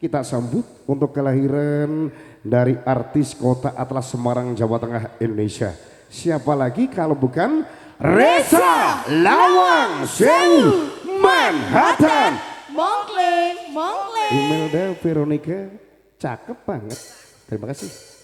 kita sambut untuk kelahiran dari artis kota Atlas Semarang Jawa Tengah Indonesia. Siapa lagi kalau bukan Reza Lawang Sewu Manhattan. Mongkling, Mongkling. Imelda Veronica cakep banget. Terima kasih.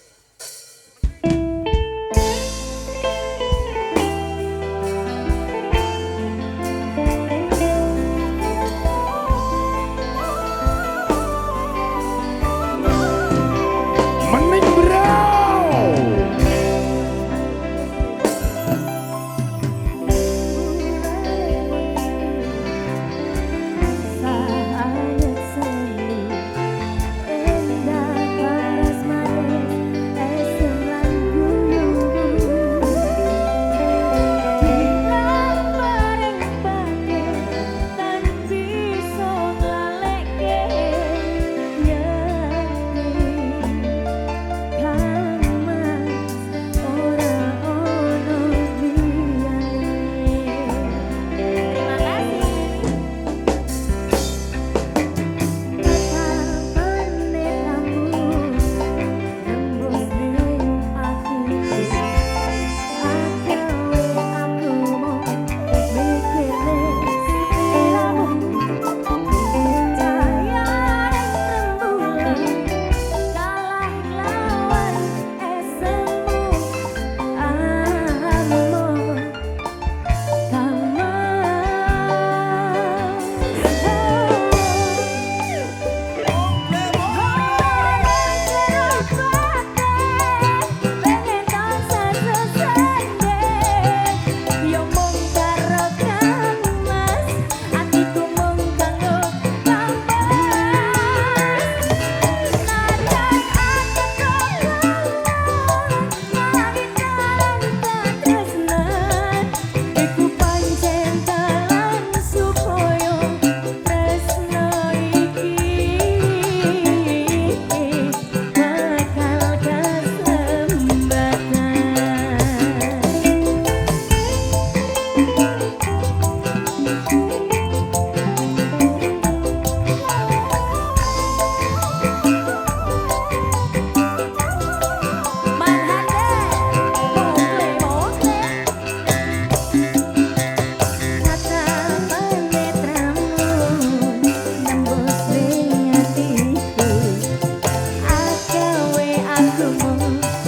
aku